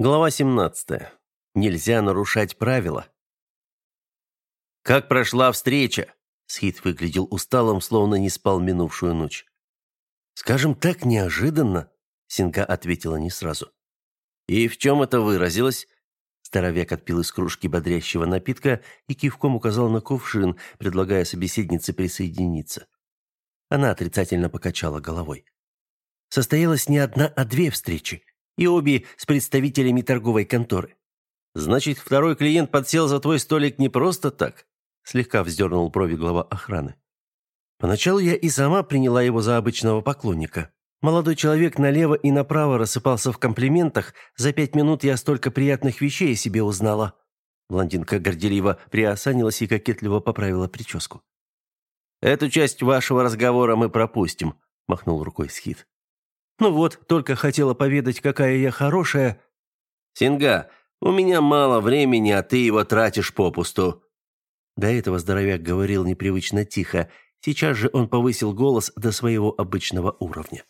Глава 17. Нельзя нарушать правила. Как прошла встреча? Схит выглядел усталым, словно не спал минувшую ночь. Скажем так, неожиданно, Синга ответила не сразу. И в чем это выразилось? Здоровяк отпил из кружки бодрящего напитка и кивком указал на кувшин, предлагая собеседнице присоединиться. Она отрицательно покачала головой. Состоялась не одна, а две встречи и обе с представителями торговой конторы. Значит, второй клиент подсел за твой столик не просто так, слегка вздернул брови глава охраны. Поначалу я и сама приняла его за обычного поклонника. Молодой человек налево и направо рассыпался в комплиментах. За пять минут я столько приятных вещей о себе узнала. Блондинка горделиво приосанилась и кокетливо поправила прическу. «Эту часть вашего разговора мы пропустим», — махнул рукой Схит. Ну вот, только хотела поведать, какая я хорошая. Синга, у меня мало времени, а ты его тратишь попусту. До этого здоровяк говорил непривычно тихо. Сейчас же он повысил голос до своего обычного уровня.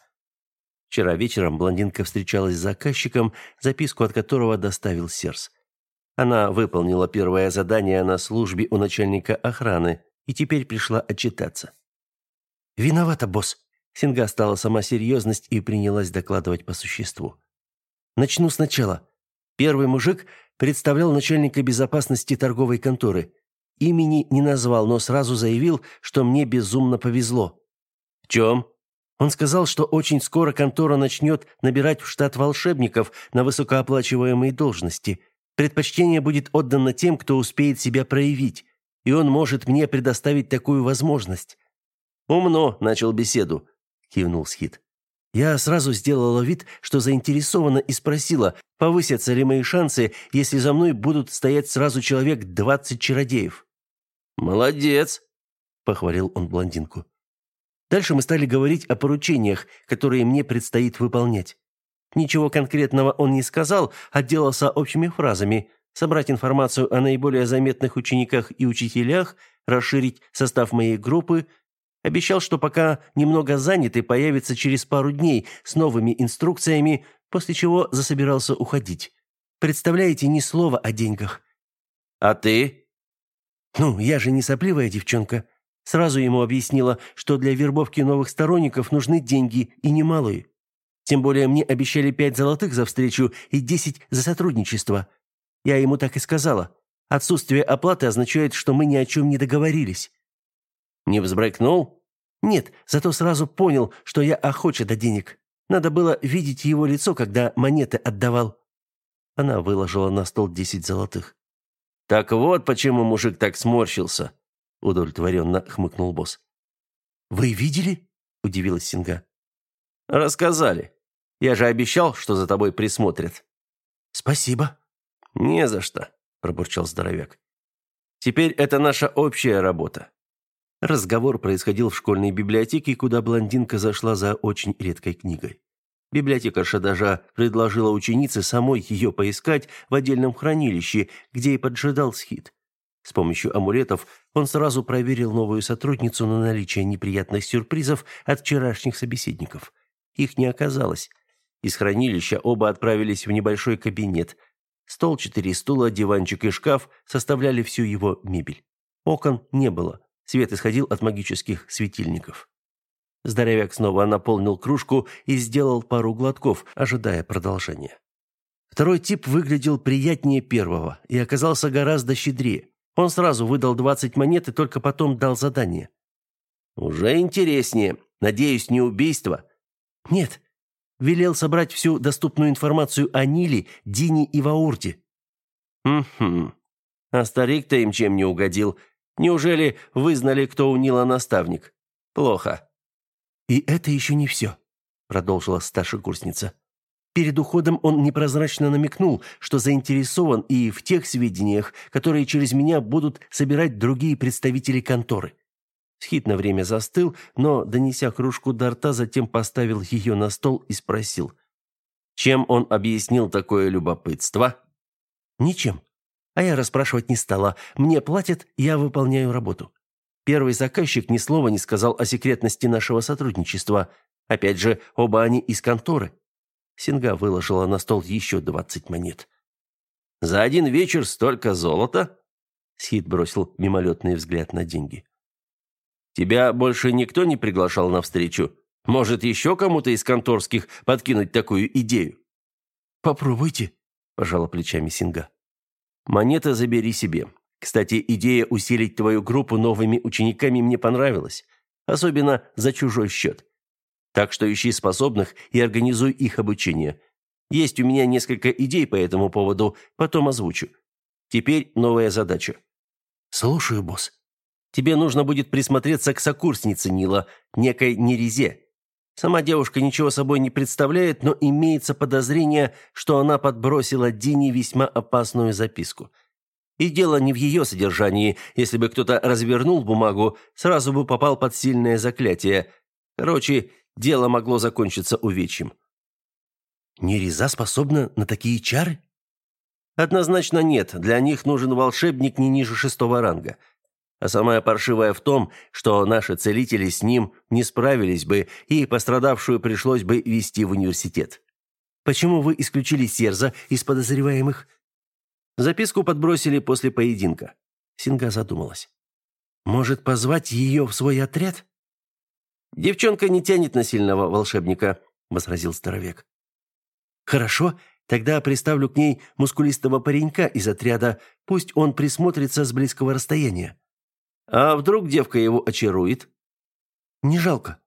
Вчера вечером блондинка встречалась с заказчиком, записку от которого доставил Серс. Она выполнила первое задание на службе у начальника охраны и теперь пришла отчитаться. «Виновата, босс. Синга стала сама серьезность и принялась докладывать по существу. Начну сначала. Первый мужик представлял начальника безопасности торговой конторы. Имени не назвал, но сразу заявил, что мне безумно повезло. В чем? Он сказал, что очень скоро контора начнет набирать в штат волшебников на высокооплачиваемые должности. Предпочтение будет отдано тем, кто успеет себя проявить, и он может мне предоставить такую возможность. Умно начал беседу кивнул Схит. Я сразу сделала вид, что заинтересована и спросила, повысятся ли мои шансы, если за мной будут стоять сразу человек двадцать чародеев. Молодец, похвалил он блондинку. Дальше мы стали говорить о поручениях, которые мне предстоит выполнять. Ничего конкретного он не сказал, отделался общими фразами: собрать информацию о наиболее заметных учениках и учителях, расширить состав моей группы, Обещал, что пока немного занят и появится через пару дней с новыми инструкциями, после чего засобирался уходить. Представляете, ни слова о деньгах. А ты? Ну, я же не сопливая девчонка. Сразу ему объяснила, что для вербовки новых сторонников нужны деньги и немалые. Тем более мне обещали пять золотых за встречу и десять за сотрудничество. Я ему так и сказала. Отсутствие оплаты означает, что мы ни о чем не договорились. Не взбрыкнул? Нет, зато сразу понял, что я охоча до денег. Надо было видеть его лицо, когда монеты отдавал. Она выложила на стол десять золотых. Так вот почему мужик так сморщился, удовлетворенно хмыкнул босс. Вы видели? удивилась Синга. Рассказали. Я же обещал, что за тобой присмотрят. Спасибо. Не за что, пробурчал здоровяк. Теперь это наша общая работа. Разговор происходил в школьной библиотеке, куда блондинка зашла за очень редкой книгой. Библиотекарша даже предложила ученице самой ее поискать в отдельном хранилище, где и поджидал Схит. С помощью амулетов он сразу проверил новую сотрудницу на наличие неприятных сюрпризов от вчерашних собеседников. Их не оказалось. Из хранилища оба отправились в небольшой кабинет. Стол, четыре стула, диванчик и шкаф составляли всю его мебель. Окон не было. Свет исходил от магических светильников. Здоровяк снова наполнил кружку и сделал пару глотков, ожидая продолжения. Второй тип выглядел приятнее первого и оказался гораздо щедрее. Он сразу выдал 20 монет и только потом дал задание. «Уже интереснее. Надеюсь, не убийство?» «Нет. Велел собрать всю доступную информацию о Ниле, Дине и Ваурте». «Угу. А старик-то им чем не угодил? Неужели вы знали, кто у Нила наставник? Плохо. И это еще не все», — продолжила старшекурсница. Перед уходом он непрозрачно намекнул, что заинтересован и в тех сведениях, которые через меня будут собирать другие представители конторы. Схит на время застыл, но, донеся кружку до рта, затем поставил ее на стол и спросил. Чем он объяснил такое любопытство? Ничем. А я расспрашивать не стала. Мне платят, я выполняю работу. Первый заказчик ни слова не сказал о секретности нашего сотрудничества. Опять же, оба они из конторы. Синга выложила на стол еще двадцать монет. «За один вечер столько золота?» Схит бросил мимолетный взгляд на деньги. «Тебя больше никто не приглашал на встречу? Может, еще кому-то из конторских подкинуть такую идею?» «Попробуйте», – пожала плечами Синга. «Монеты забери себе. Кстати, идея усилить твою группу новыми учениками мне понравилась, особенно за чужой счет. Так что ищи способных и организуй их обучение. Есть у меня несколько идей по этому поводу, потом озвучу. Теперь новая задача. Слушаю, босс. Тебе нужно будет присмотреться к сокурснице Нила, некой Нерезе. Сама девушка ничего собой не представляет, но имеется подозрение, что она подбросила Дине весьма опасную записку. И дело не в ее содержании. Если бы кто-то развернул бумагу, сразу бы попал под сильное заклятие. Короче, дело могло закончиться увечьем. Нереза способна на такие чары? Однозначно нет. Для них нужен волшебник не ниже шестого ранга. А самое паршивое в том, что наши целители с ним не справились бы, и пострадавшую пришлось бы вести в университет. Почему вы исключили Серза из подозреваемых? Записку подбросили после поединка. Синга задумалась. Может, позвать ее в свой отряд? Девчонка не тянет на сильного волшебника, возразил старовек. Хорошо, тогда приставлю к ней мускулистого паренька из отряда, пусть он присмотрится с близкого расстояния. А вдруг девка его очарует? Не жалко.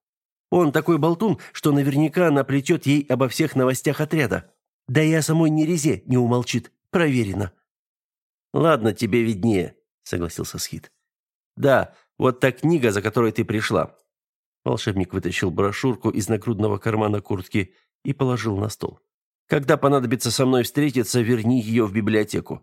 Он такой болтун, что наверняка наплетет ей обо всех новостях отряда. Да и о самой Нерезе не умолчит. Проверено. Ладно, тебе виднее, согласился Схит. Да, вот та книга, за которой ты пришла. Волшебник вытащил брошюрку из нагрудного кармана куртки и положил на стол. Когда понадобится со мной встретиться, верни ее в библиотеку».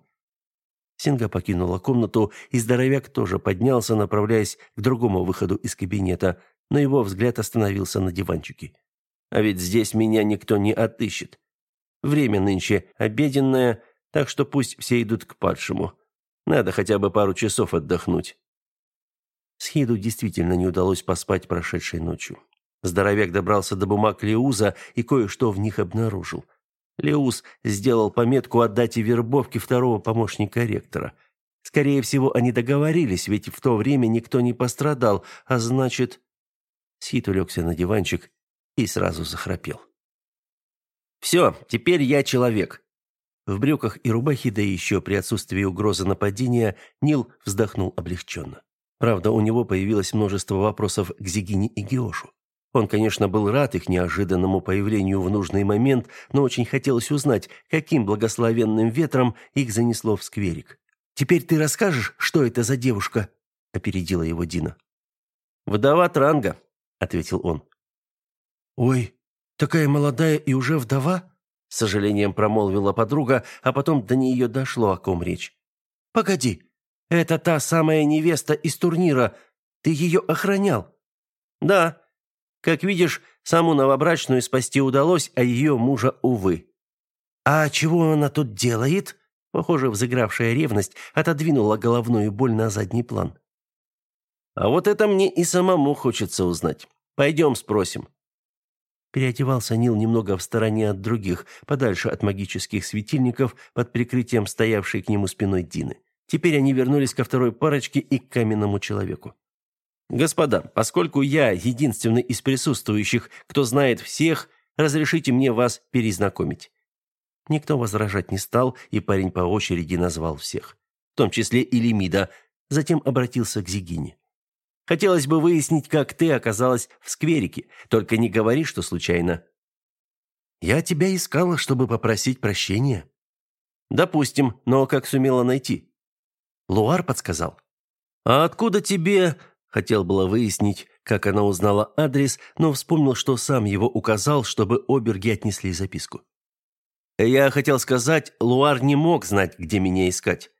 Синга покинула комнату, и здоровяк тоже поднялся, направляясь к другому выходу из кабинета, но его взгляд остановился на диванчике. «А ведь здесь меня никто не отыщет. Время нынче обеденное, так что пусть все идут к падшему. Надо хотя бы пару часов отдохнуть». Схиду действительно не удалось поспать прошедшей ночью. Здоровяк добрался до бумаг Леуза и кое-что в них обнаружил – Леус сделал пометку о дате вербовки второго помощника ректора. Скорее всего, они договорились, ведь в то время никто не пострадал, а значит... Сит улегся на диванчик и сразу захрапел. «Все, теперь я человек». В брюках и рубахе, да еще при отсутствии угрозы нападения, Нил вздохнул облегченно. Правда, у него появилось множество вопросов к Зигине и Геошу. Он, конечно, был рад их неожиданному появлению в нужный момент, но очень хотелось узнать, каким благословенным ветром их занесло в скверик. «Теперь ты расскажешь, что это за девушка?» – опередила его Дина. «Вдова Транга», – ответил он. «Ой, такая молодая и уже вдова?» – с сожалением промолвила подруга, а потом до нее дошло, о ком речь. «Погоди, это та самая невеста из турнира. Ты ее охранял?» «Да», как видишь, саму новобрачную спасти удалось, а ее мужа, увы. А чего она тут делает? Похоже, взыгравшая ревность отодвинула головную боль на задний план. А вот это мне и самому хочется узнать. Пойдем спросим. Переодевался Нил немного в стороне от других, подальше от магических светильников, под прикрытием стоявшей к нему спиной Дины. Теперь они вернулись ко второй парочке и к каменному человеку. Господа, поскольку я единственный из присутствующих, кто знает всех, разрешите мне вас перезнакомить. Никто возражать не стал, и парень по очереди назвал всех, в том числе и Лемида, затем обратился к Зигине. Хотелось бы выяснить, как ты оказалась в скверике, только не говори, что случайно. Я тебя искала, чтобы попросить прощения. Допустим, но как сумела найти? Луар подсказал. А откуда тебе Хотел было выяснить, как она узнала адрес, но вспомнил, что сам его указал, чтобы оберги отнесли записку. Я хотел сказать, Луар не мог знать, где меня искать.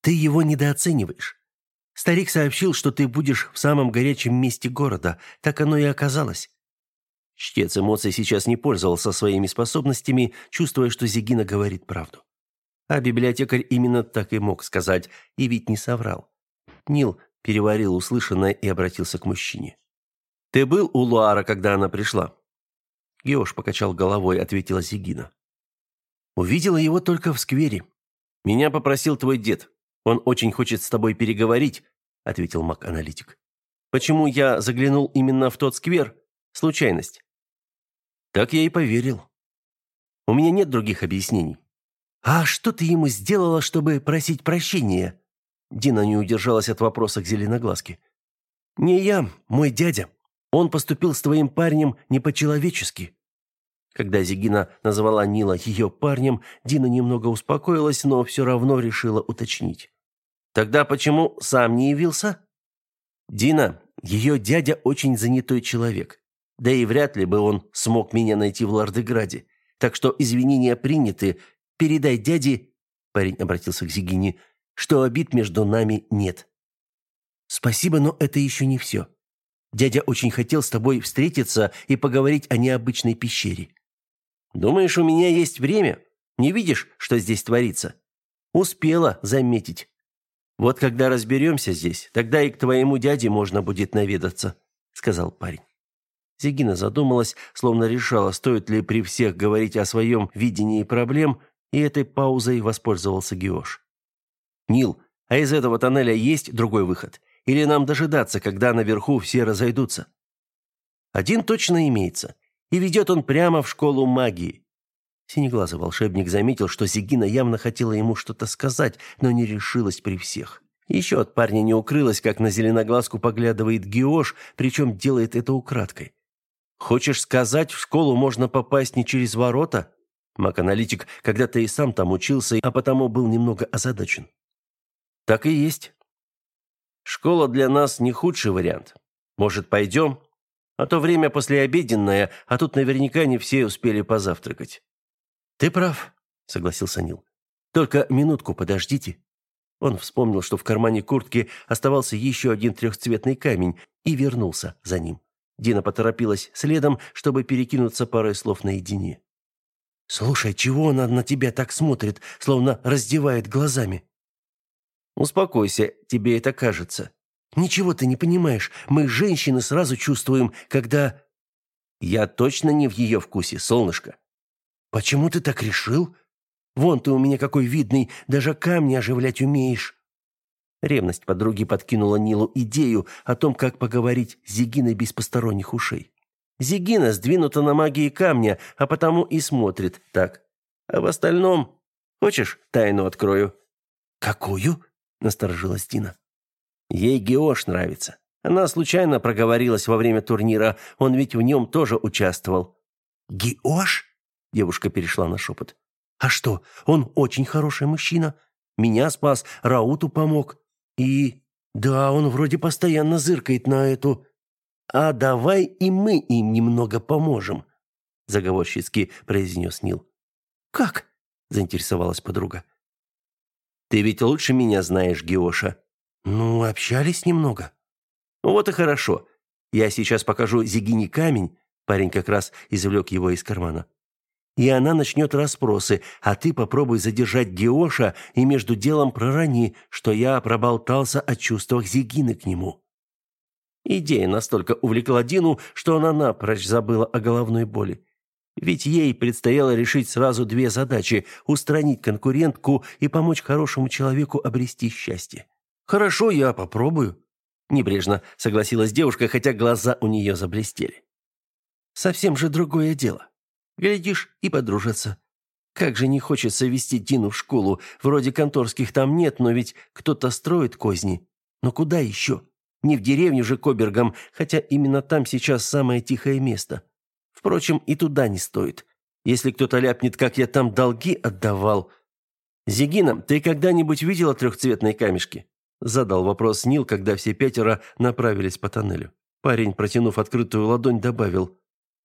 Ты его недооцениваешь. Старик сообщил, что ты будешь в самом горячем месте города. Так оно и оказалось. Чтец эмоций сейчас не пользовался своими способностями, чувствуя, что Зигина говорит правду. А библиотекарь именно так и мог сказать, и ведь не соврал. Нил переварил услышанное и обратился к мужчине. «Ты был у Луара, когда она пришла?» Геош покачал головой, ответила Зигина. Увидела его только в сквере. Меня попросил твой дед. Он очень хочет с тобой переговорить, ответил маг-аналитик. Почему я заглянул именно в тот сквер? Случайность. Так я и поверил. У меня нет других объяснений. А что ты ему сделала, чтобы просить прощения? Дина не удержалась от вопроса к зеленоглазке. Не я, мой дядя. Он поступил с твоим парнем не по-человечески. Когда Зигина назвала Нила ее парнем, Дина немного успокоилась, но все равно решила уточнить. «Тогда почему сам не явился?» «Дина, ее дядя очень занятой человек. Да и вряд ли бы он смог меня найти в Лардеграде. Так что извинения приняты. Передай дяде...» Парень обратился к Зигине, что обид между нами нет. «Спасибо, но это еще не все. Дядя очень хотел с тобой встретиться и поговорить о необычной пещере. Думаешь, у меня есть время? Не видишь, что здесь творится? Успела заметить. Вот когда разберемся здесь, тогда и к твоему дяде можно будет наведаться, сказал парень. Зигина задумалась, словно решала, стоит ли при всех говорить о своем видении проблем, и этой паузой воспользовался Геош. «Нил, а из этого тоннеля есть другой выход? Или нам дожидаться, когда наверху все разойдутся?» «Один точно имеется и ведет он прямо в школу магии. Синеглазый волшебник заметил, что Зигина явно хотела ему что-то сказать, но не решилась при всех. Еще от парня не укрылось, как на зеленоглазку поглядывает Геош, причем делает это украдкой. «Хочешь сказать, в школу можно попасть не через ворота?» Маг-аналитик когда-то и сам там учился, а потому был немного озадачен. «Так и есть. Школа для нас не худший вариант. Может, пойдем?» А то время послеобеденное, а тут наверняка не все успели позавтракать. Ты прав, согласился Нил. Только минутку подождите. Он вспомнил, что в кармане куртки оставался еще один трехцветный камень, и вернулся за ним. Дина поторопилась следом, чтобы перекинуться парой слов наедине. «Слушай, чего она на тебя так смотрит, словно раздевает глазами?» «Успокойся, тебе это кажется. Ничего ты не понимаешь. Мы, женщины, сразу чувствуем, когда... Я точно не в ее вкусе, солнышко. Почему ты так решил? Вон ты у меня какой видный, даже камни оживлять умеешь. Ревность подруги подкинула Нилу идею о том, как поговорить с Зигиной без посторонних ушей. Зигина сдвинута на магии камня, а потому и смотрит так. А в остальном... Хочешь, тайну открою?» «Какую?» — насторожилась Дина. Ей Геош нравится. Она случайно проговорилась во время турнира, он ведь в нем тоже участвовал. «Геош?» – девушка перешла на шепот. «А что, он очень хороший мужчина. Меня спас, Рауту помог. И... да, он вроде постоянно зыркает на эту... А давай и мы им немного поможем», – заговорщицки произнес Нил. «Как?» – заинтересовалась подруга. «Ты ведь лучше меня знаешь, Геоша», «Ну, общались немного». «Вот и хорошо. Я сейчас покажу Зигине камень». Парень как раз извлек его из кармана. «И она начнет расспросы, а ты попробуй задержать Геоша и между делом пророни, что я проболтался о чувствах Зигины к нему». Идея настолько увлекла Дину, что она напрочь забыла о головной боли. Ведь ей предстояло решить сразу две задачи – устранить конкурентку и помочь хорошему человеку обрести счастье. «Хорошо, я попробую», – небрежно согласилась девушка, хотя глаза у нее заблестели. «Совсем же другое дело. Глядишь, и подружатся. Как же не хочется вести Дину в школу. Вроде конторских там нет, но ведь кто-то строит козни. Но куда еще? Не в деревню же Кобергам, хотя именно там сейчас самое тихое место. Впрочем, и туда не стоит. Если кто-то ляпнет, как я там долги отдавал. Зигина, ты когда-нибудь видела трехцветные камешки? Задал вопрос Нил, когда все пятеро направились по тоннелю. Парень, протянув открытую ладонь, добавил.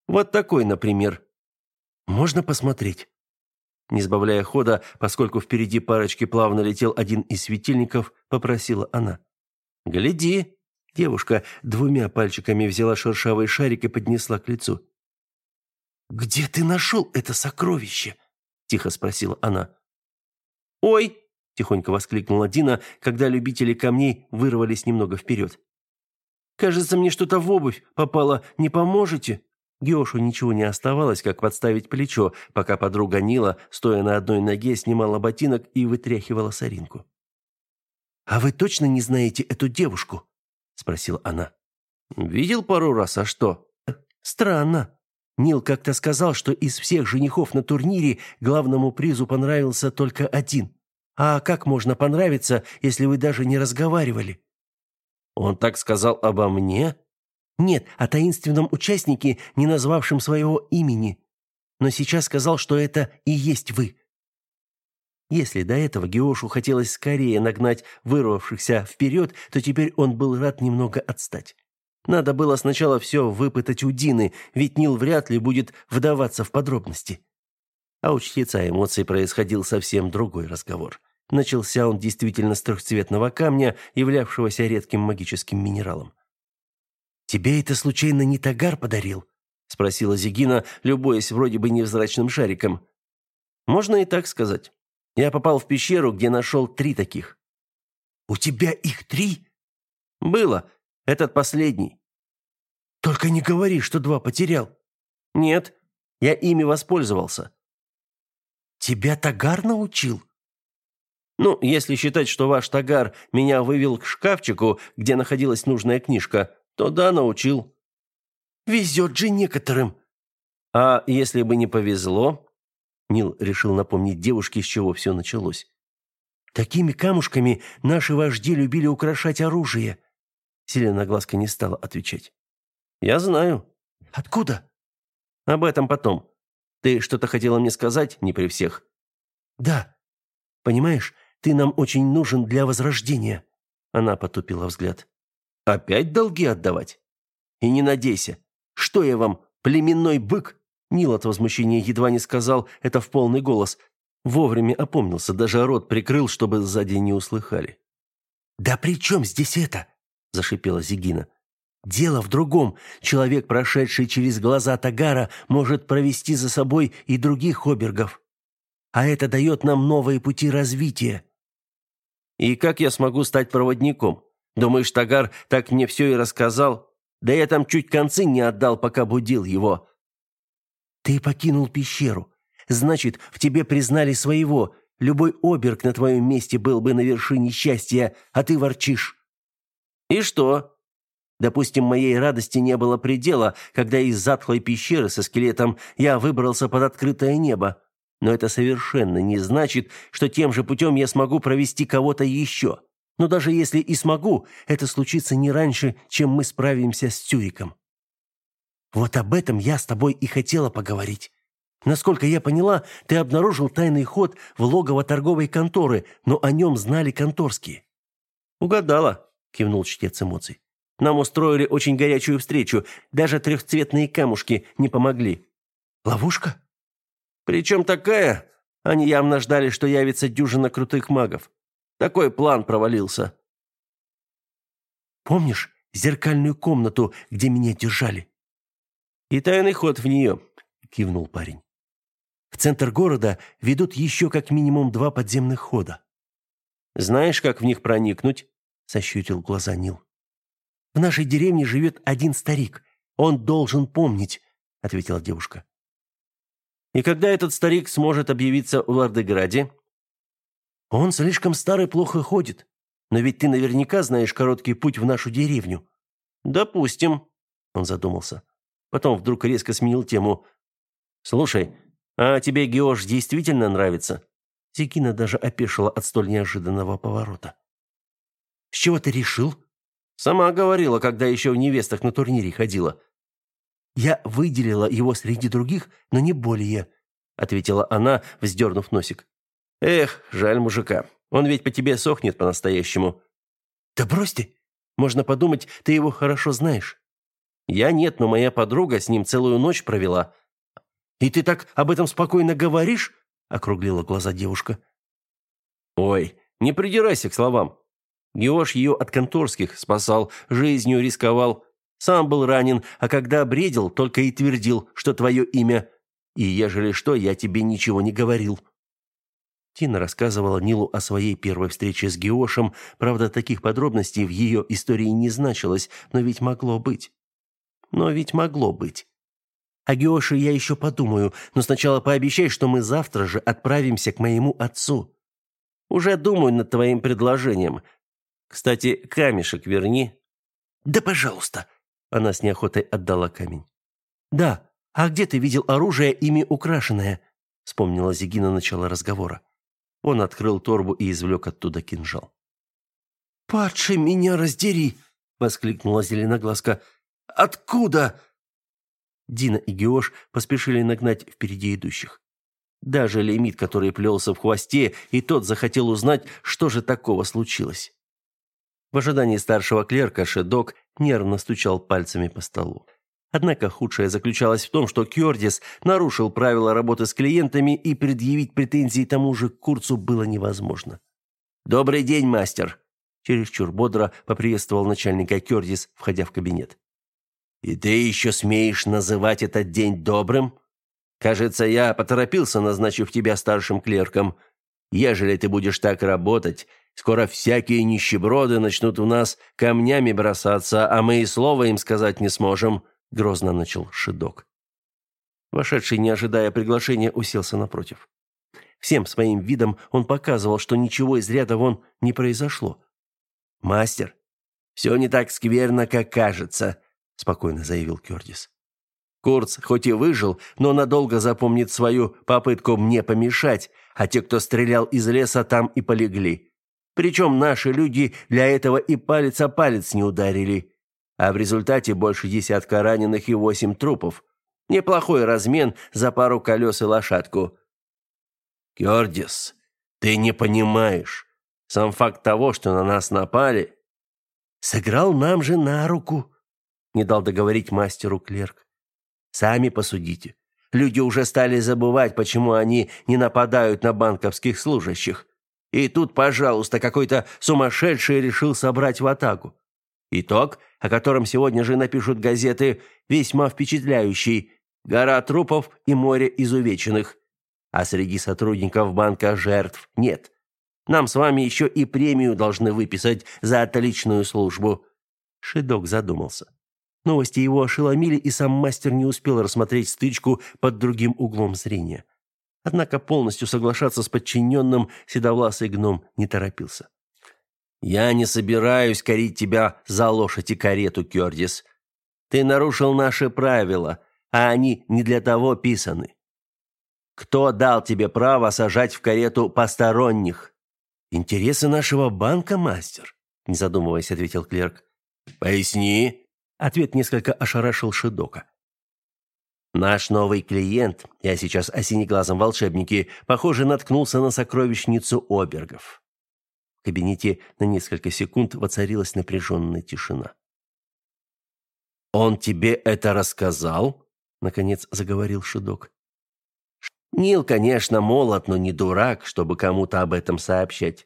«Вот такой, например». «Можно посмотреть?» Не сбавляя хода, поскольку впереди парочки плавно летел один из светильников, попросила она. «Гляди!» Девушка двумя пальчиками взяла шершавый шарик и поднесла к лицу. «Где ты нашел это сокровище?» – тихо спросила она. «Ой!» тихонько воскликнула Дина, когда любители камней вырвались немного вперед. Кажется, мне что-то в обувь попало, не поможете? Геошу ничего не оставалось, как подставить плечо, пока подруга Нила, стоя на одной ноге, снимала ботинок и вытряхивала соринку. «А вы точно не знаете эту девушку?» – спросила она. «Видел пару раз, а что?» «Странно. Нил как-то сказал, что из всех женихов на турнире главному призу понравился только один. А как можно понравиться, если вы даже не разговаривали?» «Он так сказал обо мне?» «Нет, о таинственном участнике, не назвавшем своего имени. Но сейчас сказал, что это и есть вы». Если до этого Геошу хотелось скорее нагнать вырвавшихся вперед, то теперь он был рад немного отстать. Надо было сначала все выпытать у Дины, ведь Нил вряд ли будет вдаваться в подробности. А у чтеца эмоций происходил совсем другой разговор. Начался он действительно с трехцветного камня, являвшегося редким магическим минералом. «Тебе это случайно не Тагар подарил?» — спросила Зигина, любуясь вроде бы невзрачным шариком. «Можно и так сказать. Я попал в пещеру, где нашел три таких». «У тебя их три?» «Было. Этот последний». «Только не говори, что два потерял». «Нет, я ими воспользовался». «Тебя Тагар научил?» «Ну, если считать, что ваш Тагар меня вывел к шкафчику, где находилась нужная книжка, то да, научил». «Везет же некоторым». «А если бы не повезло?» Нил решил напомнить девушке, с чего все началось. «Такими камушками наши вожди любили украшать оружие. Зеленоглазка не стала отвечать. «Я знаю». «Откуда?» «Об этом потом. Ты что-то хотела мне сказать, не при всех?» «Да. Понимаешь, ты нам очень нужен для возрождения». Она потупила взгляд. «Опять долги отдавать? И не надейся. Что я вам, племенной бык?» Нил от возмущения едва не сказал это в полный голос. Вовремя опомнился, даже рот прикрыл, чтобы сзади не услыхали. «Да при чем здесь это?» Зашипела Зигина. Дело в другом. Человек, прошедший через глаза Тагара, может провести за собой и других обергов. А это дает нам новые пути развития. И как я смогу стать проводником? Думаешь, Тагар так мне все и рассказал? Да я там чуть концы не отдал, пока будил его. Ты покинул пещеру. Значит, в тебе признали своего. Любой оберг на твоем месте был бы на вершине счастья, а ты ворчишь. И что? Допустим, моей радости не было предела, когда из затхлой пещеры со скелетом я выбрался под открытое небо. Но это совершенно не значит, что тем же путем я смогу провести кого-то еще. Но даже если и смогу, это случится не раньше, чем мы справимся с Тюриком. Вот об этом я с тобой и хотела поговорить. Насколько я поняла, ты обнаружил тайный ход в логово торговой конторы, но о нем знали конторские. Угадала кивнул чтец эмоций. Нам устроили очень горячую встречу, даже трехцветные камушки не помогли. Ловушка? Причем такая? Они явно ждали, что явится дюжина крутых магов. Такой план провалился. Помнишь зеркальную комнату, где меня держали? И тайный ход в нее, кивнул парень. В центр города ведут еще как минимум два подземных хода. Знаешь, как в них проникнуть? Сощурил глаза Нил. В нашей деревне живет один старик. Он должен помнить, ответила девушка. И когда этот старик сможет объявиться в Лардеграде? Он слишком старый, плохо ходит. Но ведь ты наверняка знаешь короткий путь в нашу деревню. Допустим, он задумался. Потом вдруг резко сменил тему. Слушай, а тебе Геош действительно нравится? Зикина даже опешила от столь неожиданного поворота. С чего ты решил? Сама говорила, когда еще в невестах на турнире ходила. Я выделила его среди других, но не более, ответила она, вздернув носик. Эх, жаль мужика. Он ведь по тебе сохнет по-настоящему. Да брось ты. Можно подумать, ты его хорошо знаешь. Я нет, но моя подруга с ним целую ночь провела. И ты так об этом спокойно говоришь? округлила глаза девушка. Ой, не придирайся к словам. Геош ее от конторских спасал, жизнью рисковал. Сам был ранен, а когда бредил, только и твердил, что твое имя. И ежели что, я тебе ничего не говорил». Тина рассказывала Нилу о своей первой встрече с Геошем. Правда, таких подробностей в ее истории не значилось, но ведь могло быть. Но ведь могло быть. О Геоше я еще подумаю, но сначала пообещай, что мы завтра же отправимся к моему отцу. Уже думаю над твоим предложением. Кстати, камешек верни. Да, пожалуйста. Она с неохотой отдала камень. Да, а где ты видел оружие ими украшенное? Вспомнила Зигина начало разговора. Он открыл торбу и извлек оттуда кинжал. «Падший, меня раздери!» — воскликнула Зеленоглазка. «Откуда?» Дина и Геош поспешили нагнать впереди идущих. Даже лимит, который плелся в хвосте, и тот захотел узнать, что же такого случилось. В ожидании старшего клерка Шедок нервно стучал пальцами по столу. Однако худшее заключалось в том, что Кёрдис нарушил правила работы с клиентами, и предъявить претензии тому же Курцу было невозможно. «Добрый день, мастер!» Чересчур бодро поприветствовал начальника Кёрдис, входя в кабинет. «И ты еще смеешь называть этот день добрым? Кажется, я поторопился, назначив тебя старшим клерком. Ежели ты будешь так работать, скоро всякие нищеброды начнут у нас камнями бросаться, а мы и слова им сказать не сможем», — грозно начал Шидок. Вошедший, не ожидая приглашения, уселся напротив. Всем своим видом он показывал, что ничего из ряда вон не произошло. «Мастер, все не так скверно, как кажется», — спокойно заявил Кёрдис. Курц хоть и выжил, но надолго запомнит свою попытку мне помешать, а те, кто стрелял из леса, там и полегли. Причем наши люди для этого и палец о палец не ударили. А в результате больше десятка раненых и восемь трупов. Неплохой размен за пару колес и лошадку. Кёрдис, ты не понимаешь. Сам факт того, что на нас напали, сыграл нам же на руку, не дал договорить мастеру клерк. Сами посудите. Люди уже стали забывать, почему они не нападают на банковских служащих. И тут, пожалуйста, какой-то сумасшедший решил собрать в атаку. Итог, о котором сегодня же напишут газеты, весьма впечатляющий. Гора трупов и море изувеченных. А среди сотрудников банка жертв нет. Нам с вами еще и премию должны выписать за отличную службу. Шидок задумался. Новости его ошеломили, и сам мастер не успел рассмотреть стычку под другим углом зрения. Однако полностью соглашаться с подчиненным седовласый гном не торопился. «Я не собираюсь корить тебя за лошадь и карету, Кёрдис. Ты нарушил наши правила, а они не для того писаны. Кто дал тебе право сажать в карету посторонних?» «Интересы нашего банка, мастер», — не задумываясь, ответил клерк. «Поясни», Ответ несколько ошарашил Шидока. Наш новый клиент, я сейчас о синеглазом волшебнике, похоже, наткнулся на сокровищницу обергов. В кабинете на несколько секунд воцарилась напряженная тишина. «Он тебе это рассказал?» — наконец заговорил Шидок. «Нил, конечно, молод, но не дурак, чтобы кому-то об этом сообщать».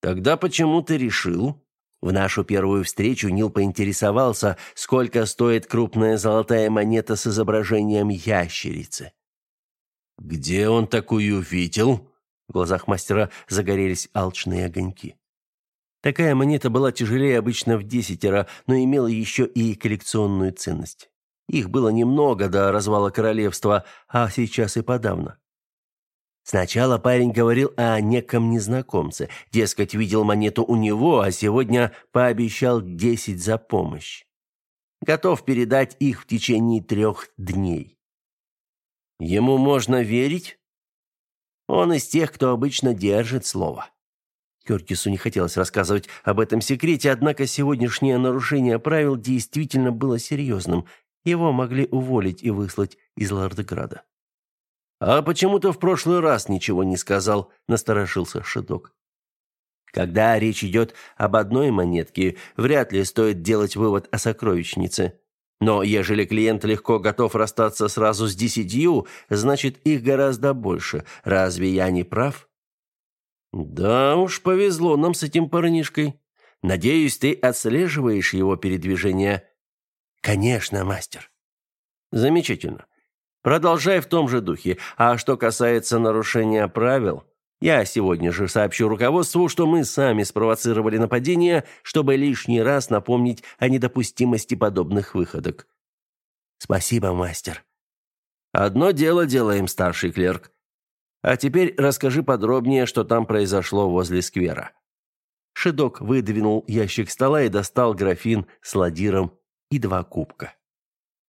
«Тогда почему ты решил?» В нашу первую встречу Нил поинтересовался, сколько стоит крупная золотая монета с изображением ящерицы. «Где он такую видел?» В глазах мастера загорелись алчные огоньки. Такая монета была тяжелее обычно в десятеро, но имела еще и коллекционную ценность. Их было немного до развала королевства, а сейчас и подавно. Сначала парень говорил о неком незнакомце, дескать, видел монету у него, а сегодня пообещал десять за помощь. Готов передать их в течение трех дней. Ему можно верить? Он из тех, кто обычно держит слово. Кёртису не хотелось рассказывать об этом секрете, однако сегодняшнее нарушение правил действительно было серьезным. Его могли уволить и выслать из Лордеграда. «А почему ты в прошлый раз ничего не сказал?» – насторожился Шедок. «Когда речь идет об одной монетке, вряд ли стоит делать вывод о сокровищнице. Но ежели клиент легко готов расстаться сразу с десятью, значит, их гораздо больше. Разве я не прав?» «Да уж, повезло нам с этим парнишкой. Надеюсь, ты отслеживаешь его передвижение?» «Конечно, мастер». «Замечательно. Продолжай в том же духе. А что касается нарушения правил, я сегодня же сообщу руководству, что мы сами спровоцировали нападение, чтобы лишний раз напомнить о недопустимости подобных выходок. Спасибо, мастер. Одно дело делаем, старший клерк. А теперь расскажи подробнее, что там произошло возле сквера. Шедок выдвинул ящик стола и достал графин с ладиром и два кубка.